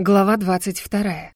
Глава 22.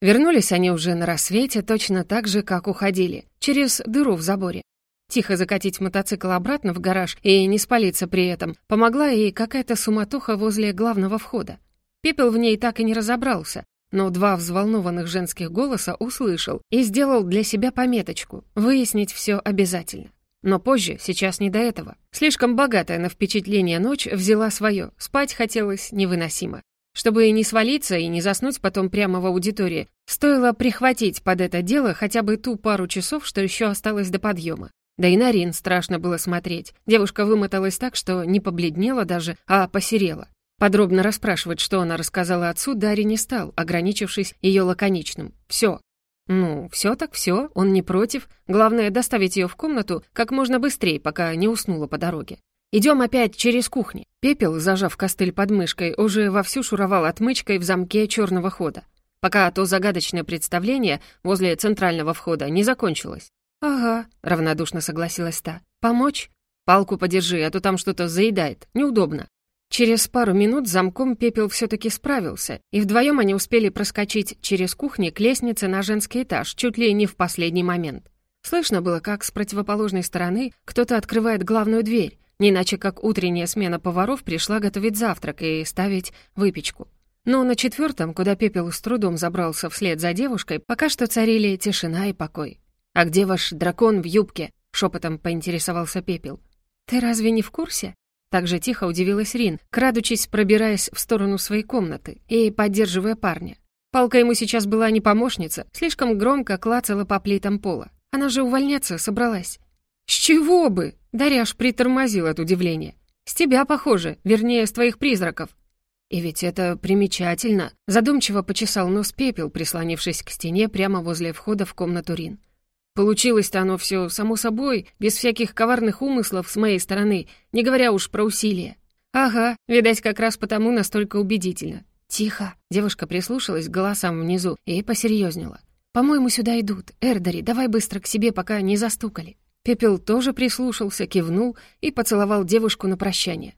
Вернулись они уже на рассвете точно так же, как уходили, через дыру в заборе. Тихо закатить мотоцикл обратно в гараж и не спалиться при этом помогла и какая-то суматоха возле главного входа. Пепел в ней так и не разобрался, но два взволнованных женских голоса услышал и сделал для себя пометочку «выяснить все обязательно». Но позже, сейчас не до этого. Слишком богатая на впечатление ночь взяла свое, спать хотелось невыносимо. Чтобы не свалиться и не заснуть потом прямо в аудитории, стоило прихватить под это дело хотя бы ту пару часов, что еще осталось до подъема. Да и на Рин страшно было смотреть. Девушка вымоталась так, что не побледнела даже, а посерела. Подробно расспрашивать, что она рассказала отцу, Дарья не стал, ограничившись ее лаконичным. «Все». Ну, все так все, он не против. Главное, доставить ее в комнату как можно быстрее, пока не уснула по дороге. Идем опять через кухню. Пепел, зажав костыль под мышкой, уже вовсю шуровал отмычкой в замке черного хода, пока то загадочное представление возле центрального входа не закончилось. «Ага», — равнодушно согласилась та. «Помочь? Палку подержи, а то там что-то заедает. Неудобно». Через пару минут замком Пепел все таки справился, и вдвоем они успели проскочить через кухню к лестнице на женский этаж, чуть ли не в последний момент. Слышно было, как с противоположной стороны кто-то открывает главную дверь, не иначе как утренняя смена поваров пришла готовить завтрак и ставить выпечку. Но на четвертом, куда пепел с трудом забрался вслед за девушкой, пока что царили тишина и покой. «А где ваш дракон в юбке?» — шепотом поинтересовался пепел. «Ты разве не в курсе?» Так же тихо удивилась Рин, крадучись, пробираясь в сторону своей комнаты и поддерживая парня. Палка ему сейчас была не помощница, слишком громко клацала по плитам пола. Она же увольняться собралась. «С чего бы?» Дарья аж притормозил от удивления. «С тебя похоже, вернее, с твоих призраков». «И ведь это примечательно», — задумчиво почесал нос пепел, прислонившись к стене прямо возле входа в комнату Рин. «Получилось-то оно все само собой, без всяких коварных умыслов с моей стороны, не говоря уж про усилия». «Ага, видать, как раз потому настолько убедительно». «Тихо!» — девушка прислушалась к голосам внизу и посерьезнела. «По-моему, сюда идут. Эрдари, давай быстро к себе, пока не застукали». Пепел тоже прислушался, кивнул и поцеловал девушку на прощание.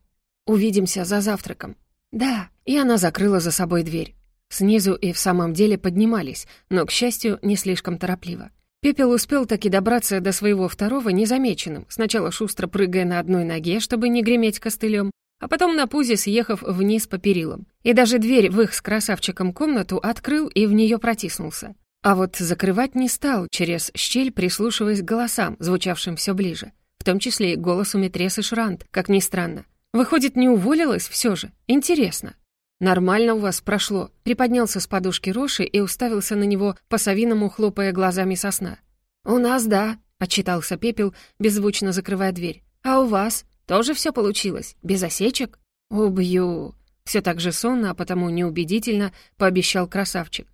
«Увидимся за завтраком». «Да», и она закрыла за собой дверь. Снизу и в самом деле поднимались, но, к счастью, не слишком торопливо. Пепел успел таки добраться до своего второго незамеченным, сначала шустро прыгая на одной ноге, чтобы не греметь костылем, а потом на пузе съехав вниз по перилам. И даже дверь в их с красавчиком комнату открыл и в нее протиснулся. А вот закрывать не стал, через щель прислушиваясь к голосам, звучавшим все ближе. В том числе и голосу Метресы Шрант, как ни странно. Выходит, не уволилась все же? Интересно. «Нормально у вас прошло», — приподнялся с подушки Роши и уставился на него, по-совиному хлопая глазами сосна. «У нас да», — отчитался Пепел, беззвучно закрывая дверь. «А у вас? Тоже все получилось? Без осечек?» «Убью», — все так же сонно, а потому неубедительно пообещал красавчик.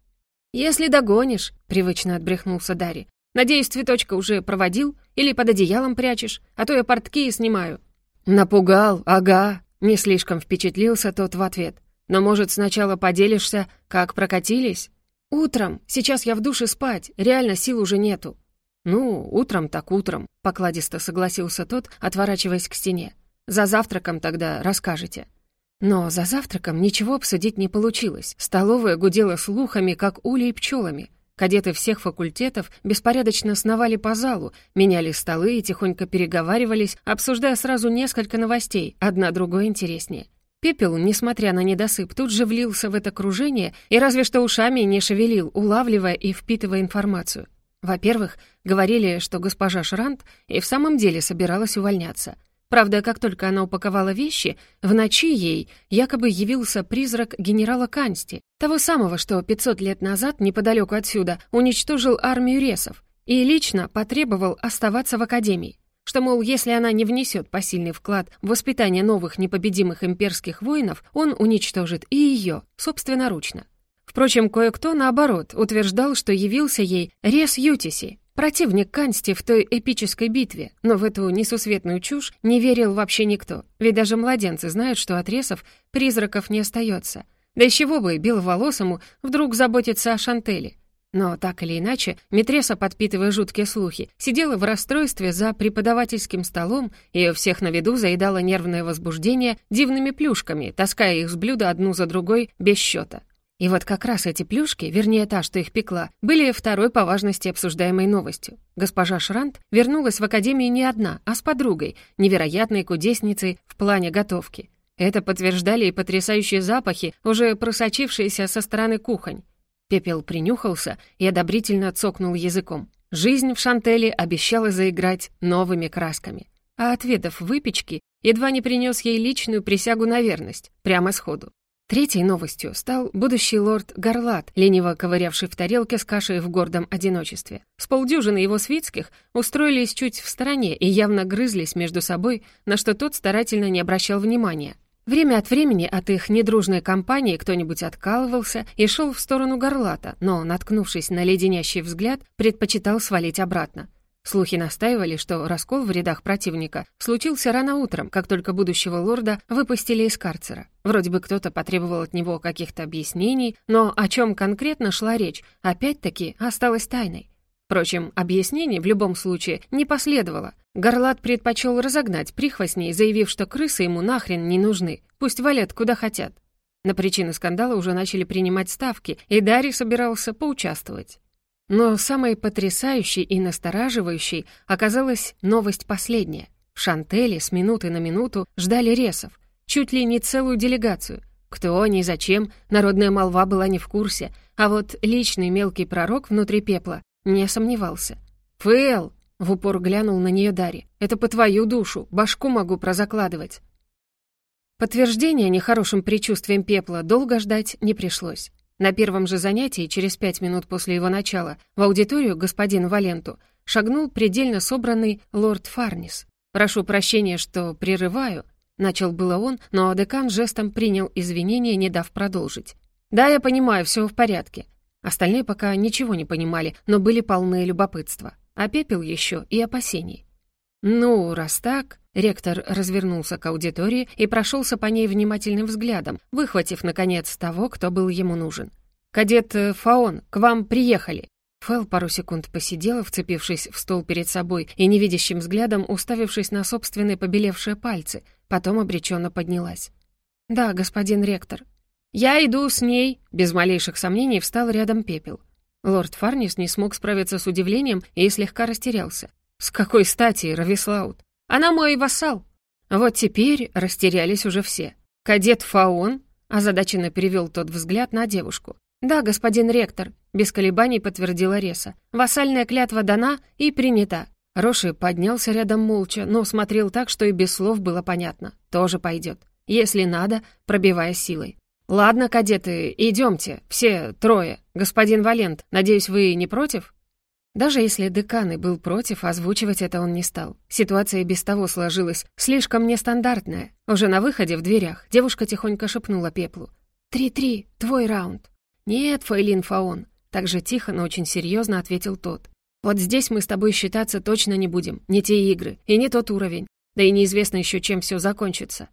«Если догонишь», — привычно отбрехнулся Дарри. «Надеюсь, цветочка уже проводил или под одеялом прячешь, а то я портки снимаю». «Напугал, ага», — не слишком впечатлился тот в ответ. «Но, может, сначала поделишься, как прокатились?» «Утром. Сейчас я в душе спать. Реально сил уже нету». «Ну, утром так утром», — покладисто согласился тот, отворачиваясь к стене. «За завтраком тогда расскажете». Но за завтраком ничего обсудить не получилось. Столовая гудела слухами, как улей пчелами. Кадеты всех факультетов беспорядочно сновали по залу, меняли столы и тихонько переговаривались, обсуждая сразу несколько новостей, одна другой интереснее. Пепел, несмотря на недосып, тут же влился в это кружение и разве что ушами не шевелил, улавливая и впитывая информацию. Во-первых, говорили, что госпожа Шрант и в самом деле собиралась увольняться — Правда, как только она упаковала вещи, в ночи ей якобы явился призрак генерала Кансти, того самого, что 500 лет назад неподалеку отсюда уничтожил армию ресов и лично потребовал оставаться в Академии. Что, мол, если она не внесет посильный вклад в воспитание новых непобедимых имперских воинов, он уничтожит и ее, собственноручно. Впрочем, кое-кто, наоборот, утверждал, что явился ей Рес Ютиси, Противник Кансти в той эпической битве, но в эту несусветную чушь не верил вообще никто, ведь даже младенцы знают, что от ресов призраков не остается. Да из чего бы беловолосому вдруг заботиться о Шантеле? Но так или иначе, Митреса, подпитывая жуткие слухи, сидела в расстройстве за преподавательским столом и у всех на виду заедала нервное возбуждение дивными плюшками, таская их с блюда одну за другой без счета. И вот как раз эти плюшки, вернее та, что их пекла, были второй по важности обсуждаемой новостью. Госпожа Шрант вернулась в академию не одна, а с подругой, невероятной кудесницей в плане готовки. Это подтверждали и потрясающие запахи, уже просочившиеся со стороны кухонь. Пепел принюхался и одобрительно цокнул языком. Жизнь в Шантеле обещала заиграть новыми красками. А ответов выпечки едва не принес ей личную присягу на верность, прямо сходу. Третьей новостью стал будущий лорд Гарлат, лениво ковырявший в тарелке с кашей в гордом одиночестве. С полдюжины его свитских устроились чуть в стороне и явно грызлись между собой, на что тот старательно не обращал внимания. Время от времени от их недружной компании кто-нибудь откалывался и шел в сторону Гарлата, но, наткнувшись на леденящий взгляд, предпочитал свалить обратно. Слухи настаивали, что раскол в рядах противника случился рано утром, как только будущего лорда выпустили из карцера. Вроде бы кто-то потребовал от него каких-то объяснений, но о чем конкретно шла речь, опять-таки осталось тайной. Впрочем, объяснений в любом случае не последовало. Горлат предпочел разогнать прихвостней, заявив, что крысы ему нахрен не нужны, пусть валят куда хотят. На причины скандала уже начали принимать ставки, и Дарий собирался поучаствовать. Но самой потрясающей и настораживающей оказалась новость последняя. В Шантеле с минуты на минуту ждали ресов, чуть ли не целую делегацию. Кто, ни зачем, народная молва была не в курсе, а вот личный мелкий пророк внутри пепла не сомневался. «Фэл!» — в упор глянул на нее Дарья. «Это по твою душу, башку могу прозакладывать». Подтверждения нехорошим предчувствием пепла долго ждать не пришлось. На первом же занятии, через пять минут после его начала, в аудиторию господину Валенту шагнул предельно собранный лорд Фарнис. «Прошу прощения, что прерываю», — начал было он, но декан жестом принял извинения, не дав продолжить. «Да, я понимаю, все в порядке». Остальные пока ничего не понимали, но были полны любопытства. А пепел еще и опасений. «Ну, раз так...» Ректор развернулся к аудитории и прошелся по ней внимательным взглядом, выхватив, наконец, того, кто был ему нужен. «Кадет э, Фаон, к вам приехали!» Фэл пару секунд посидела, вцепившись в стол перед собой и невидящим взглядом уставившись на собственные побелевшие пальцы, потом обреченно поднялась. «Да, господин ректор». «Я иду с ней!» Без малейших сомнений встал рядом пепел. Лорд Фарнис не смог справиться с удивлением и слегка растерялся. «С какой стати, Равислаут? Она мой вассал». Вот теперь растерялись уже все. «Кадет Фаон?» озадаченно перевел тот взгляд на девушку. «Да, господин ректор», — без колебаний подтвердила Реса. «Вассальная клятва дана и принята». Роши поднялся рядом молча, но смотрел так, что и без слов было понятно. Тоже пойдет. Если надо, пробивая силой. «Ладно, кадеты, идемте, все трое. Господин Валент, надеюсь, вы не против?» Даже если декан и был против, озвучивать это он не стал. Ситуация без того сложилась слишком нестандартная. Уже на выходе в дверях девушка тихонько шепнула Пеплу. «Три-три, твой раунд». «Нет, Фейлин Фаон», — так же тихо, но очень серьезно ответил тот. «Вот здесь мы с тобой считаться точно не будем. Не те игры и не тот уровень. Да и неизвестно еще, чем все закончится».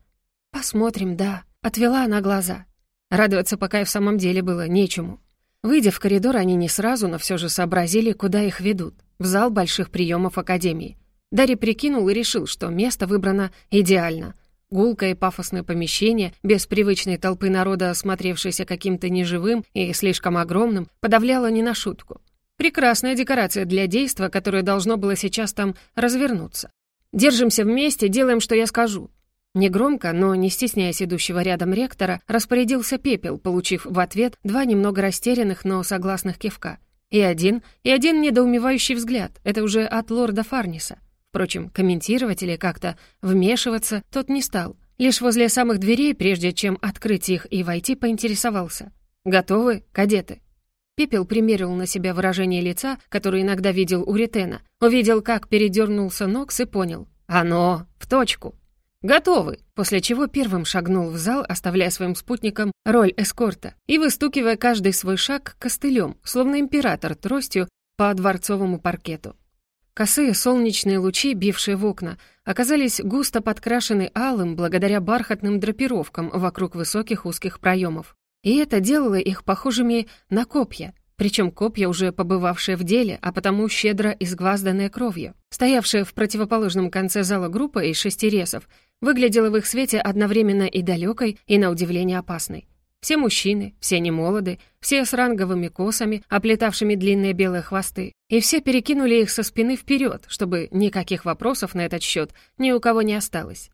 «Посмотрим, да», — отвела она глаза. Радоваться пока и в самом деле было нечему. Выйдя в коридор, они не сразу, но все же сообразили, куда их ведут. В зал больших приемов Академии. Дарья прикинул и решил, что место выбрано идеально. Гулкое и пафосное помещение, без привычной толпы народа, смотревшейся каким-то неживым и слишком огромным, подавляло не на шутку. Прекрасная декорация для действа, которое должно было сейчас там развернуться. «Держимся вместе, делаем, что я скажу», Негромко, но не стесняясь идущего рядом ректора, распорядился пепел, получив в ответ два немного растерянных, но согласных кивка. И один, и один недоумевающий взгляд. Это уже от лорда Фарниса. Впрочем, комментировать или как-то вмешиваться тот не стал. Лишь возле самых дверей, прежде чем открыть их и войти, поинтересовался. «Готовы, кадеты?» Пепел примерил на себя выражение лица, которое иногда видел у Ретена, увидел, как передернулся Нокс и понял. «Оно! В точку!» «Готовы!» После чего первым шагнул в зал, оставляя своим спутникам роль эскорта и выстукивая каждый свой шаг костылем, словно император тростью по дворцовому паркету. Косые солнечные лучи, бившие в окна, оказались густо подкрашены алым благодаря бархатным драпировкам вокруг высоких узких проемов. И это делало их похожими на копья. Причем копья, уже побывавшие в деле, а потому щедро изгвазданные кровью. Стоявшая в противоположном конце зала группа из шести ресов выглядела в их свете одновременно и далекой, и, на удивление, опасной. Все мужчины, все немолоды, все с ранговыми косами, оплетавшими длинные белые хвосты, и все перекинули их со спины вперед, чтобы никаких вопросов на этот счет ни у кого не осталось.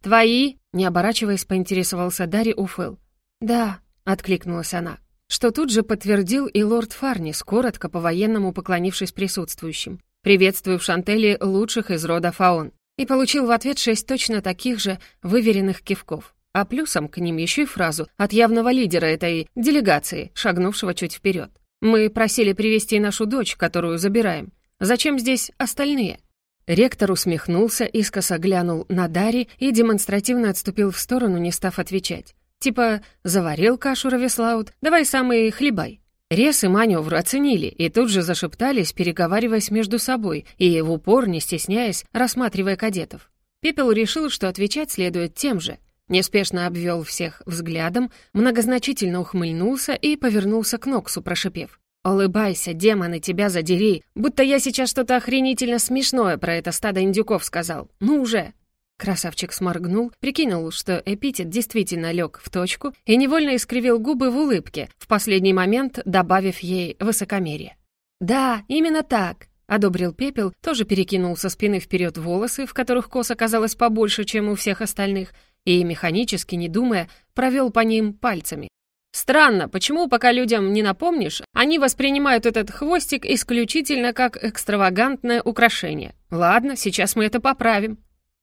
«Твои?» — не оборачиваясь, поинтересовался Дарри Уфел. «Да», — откликнулась она, что тут же подтвердил и лорд Фарнис, коротко по-военному поклонившись присутствующим. «Приветствую в Шантеле лучших из рода Фаон». И получил в ответ шесть точно таких же выверенных кивков. А плюсом к ним еще и фразу от явного лидера этой делегации, шагнувшего чуть вперед. «Мы просили привести нашу дочь, которую забираем. Зачем здесь остальные?» Ректор усмехнулся, искоса глянул на Дари и демонстративно отступил в сторону, не став отвечать. Типа «заварил кашу Равислаут, давай сам хлебай». Рес и маневр оценили и тут же зашептались, переговариваясь между собой и в упор, не стесняясь, рассматривая кадетов. Пепел решил, что отвечать следует тем же — Неспешно обвел всех взглядом, многозначительно ухмыльнулся и повернулся к Ноксу, прошипев. «Улыбайся, демоны, тебя задери, будто я сейчас что-то охренительно смешное про это стадо индюков сказал. Ну уже!» Красавчик сморгнул, прикинул, что эпитет действительно лег в точку и невольно искривил губы в улыбке, в последний момент добавив ей высокомерие. «Да, именно так!» — одобрил Пепел, тоже перекинул со спины вперед волосы, в которых кос оказалось побольше, чем у всех остальных, и, механически не думая, провел по ним пальцами. Странно, почему, пока людям не напомнишь, они воспринимают этот хвостик исключительно как экстравагантное украшение. Ладно, сейчас мы это поправим.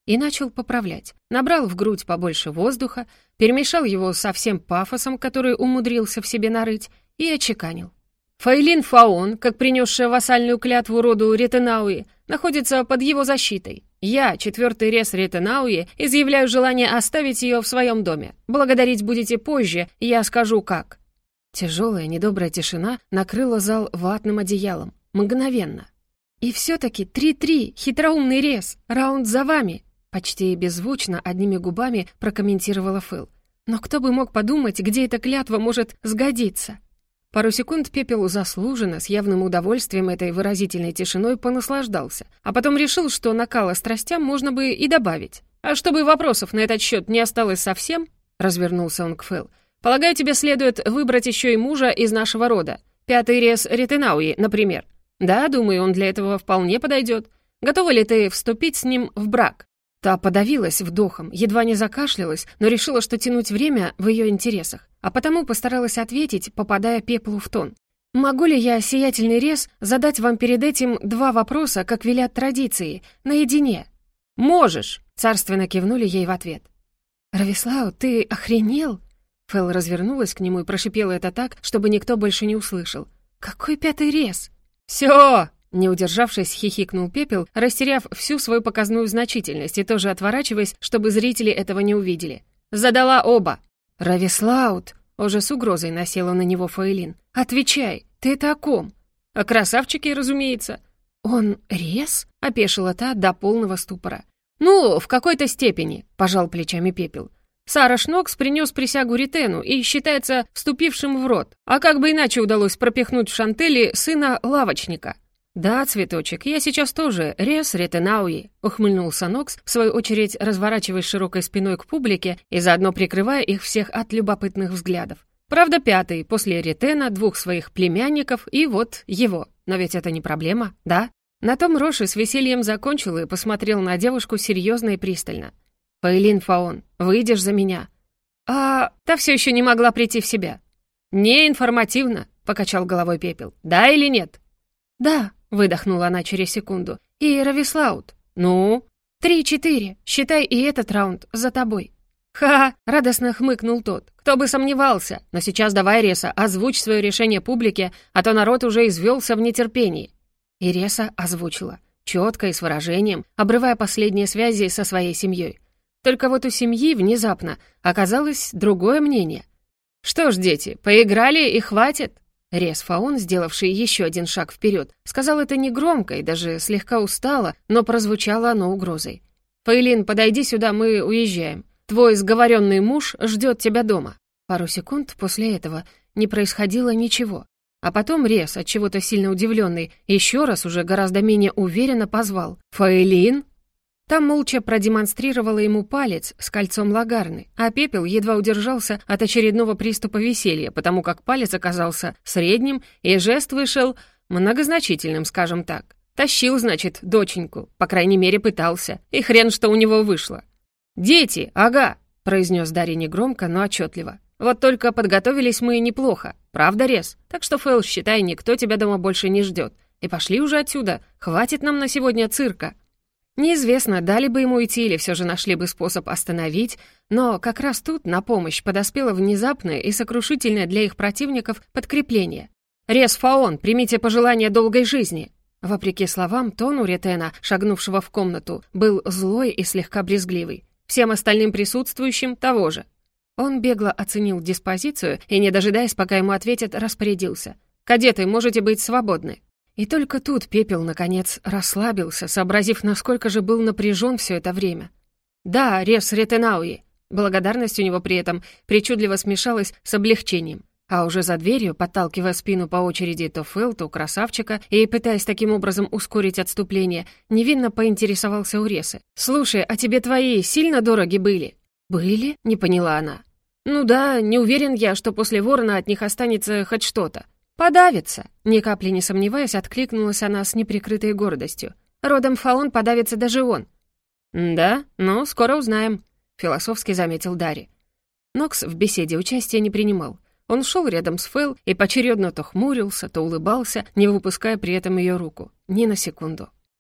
И начал поправлять. Набрал в грудь побольше воздуха, перемешал его со всем пафосом, который умудрился в себе нарыть, и очеканил. Фаилин Фаон, как принесшая вассальную клятву роду Ретенауи, находится под его защитой. Я, четвертый рез Ретенауи, изъявляю желание оставить ее в своем доме. Благодарить будете позже, я скажу как». Тяжелая, недобрая тишина накрыла зал ватным одеялом. Мгновенно. «И все-таки три-три, хитроумный рез, раунд за вами!» Почти беззвучно, одними губами прокомментировала Фэл. «Но кто бы мог подумать, где эта клятва может сгодиться?» Пару секунд Пепел заслуженно, с явным удовольствием этой выразительной тишиной понаслаждался, а потом решил, что накала страстям можно бы и добавить. «А чтобы вопросов на этот счет не осталось совсем», — развернулся он к Фэл, «полагаю, тебе следует выбрать еще и мужа из нашего рода. Пятый рез Ретенауи, например. Да, думаю, он для этого вполне подойдет. Готова ли ты вступить с ним в брак?» Та подавилась вдохом, едва не закашлялась, но решила, что тянуть время в ее интересах, а потому постаралась ответить, попадая пеплу в тон. «Могу ли я, сиятельный рез, задать вам перед этим два вопроса, как велят традиции, наедине?» «Можешь!» — царственно кивнули ей в ответ. «Равислау, ты охренел?» Фэл развернулась к нему и прошипела это так, чтобы никто больше не услышал. «Какой пятый рез?» «Все!» Не удержавшись, хихикнул Пепел, растеряв всю свою показную значительность и тоже отворачиваясь, чтобы зрители этого не увидели. «Задала оба!» «Равислаут!» — уже с угрозой насела на него Фаэлин. «Отвечай, ты это о ком?» «О красавчике, разумеется». «Он рез?» — опешила та до полного ступора. «Ну, в какой-то степени», — пожал плечами Пепел. Сара Шнокс принес присягу Ритену и считается вступившим в рот. А как бы иначе удалось пропихнуть в Шантели сына лавочника? «Да, цветочек, я сейчас тоже рез ретенауи», — ухмыльнулся Нокс, в свою очередь разворачиваясь широкой спиной к публике и заодно прикрывая их всех от любопытных взглядов. Правда, пятый, после ретена, двух своих племянников и вот его. Но ведь это не проблема, да? На том Роши с весельем закончил и посмотрел на девушку серьезно и пристально. «Паэлин Фаон, выйдешь за меня?» «А...» Та все еще не могла прийти в себя. «Не информативно», — покачал головой Пепел. «Да или нет?» «Да», — выдохнула она через секунду. «И Равислаут». «Ну?» «Три-четыре. Считай и этот раунд за тобой». «Ха!» — радостно хмыкнул тот. «Кто бы сомневался. Но сейчас давай, Реса, озвучь свое решение публике, а то народ уже извелся в нетерпении». И Реса озвучила. Четко и с выражением, обрывая последние связи со своей семьей. Только вот у семьи внезапно оказалось другое мнение. «Что ж, дети, поиграли и хватит?» Рез Фаон, сделавший еще один шаг вперед, сказал это негромко и даже слегка устало, но прозвучало оно угрозой. «Фаэлин, подойди сюда, мы уезжаем. Твой сговоренный муж ждет тебя дома». Пару секунд после этого не происходило ничего. А потом Рес, от чего-то сильно удивленный, еще раз уже гораздо менее уверенно позвал. «Фаэлин?» Там молча продемонстрировала ему палец с кольцом лагарны, а Пепел едва удержался от очередного приступа веселья, потому как палец оказался средним, и жест вышел многозначительным, скажем так. Тащил, значит, доченьку, по крайней мере, пытался, и хрен что у него вышло. «Дети, ага!» — произнес Дарья негромко, но отчетливо. «Вот только подготовились мы неплохо, правда, Рез? Так что, Фэл, считай, никто тебя дома больше не ждет. И пошли уже отсюда, хватит нам на сегодня цирка». Неизвестно, дали бы ему идти или все же нашли бы способ остановить, но как раз тут на помощь подоспело внезапное и сокрушительное для их противников подкрепление. «Рез Фаон, примите пожелание долгой жизни!» Вопреки словам, тон у Ретена, шагнувшего в комнату, был злой и слегка брезгливый. Всем остальным присутствующим того же. Он бегло оценил диспозицию и, не дожидаясь, пока ему ответят, распорядился. «Кадеты, можете быть свободны». И только тут Пепел, наконец, расслабился, сообразив, насколько же был напряжен все это время. «Да, Рес Ретенауи!» Благодарность у него при этом причудливо смешалась с облегчением. А уже за дверью, подталкивая спину по очереди то Фэл, то красавчика, и пытаясь таким образом ускорить отступление, невинно поинтересовался у Ресы. «Слушай, а тебе твои сильно дороги были?» «Были?» — не поняла она. «Ну да, не уверен я, что после ворона от них останется хоть что-то. «Подавится!» — ни капли не сомневаясь, откликнулась она с неприкрытой гордостью. «Родом Фаон подавится даже он». «Да? Ну, скоро узнаем», — философски заметил Дарри. Нокс в беседе участия не принимал. Он шел рядом с Фэл и поочередно то хмурился, то улыбался, не выпуская при этом ее руку. Ни на секунду.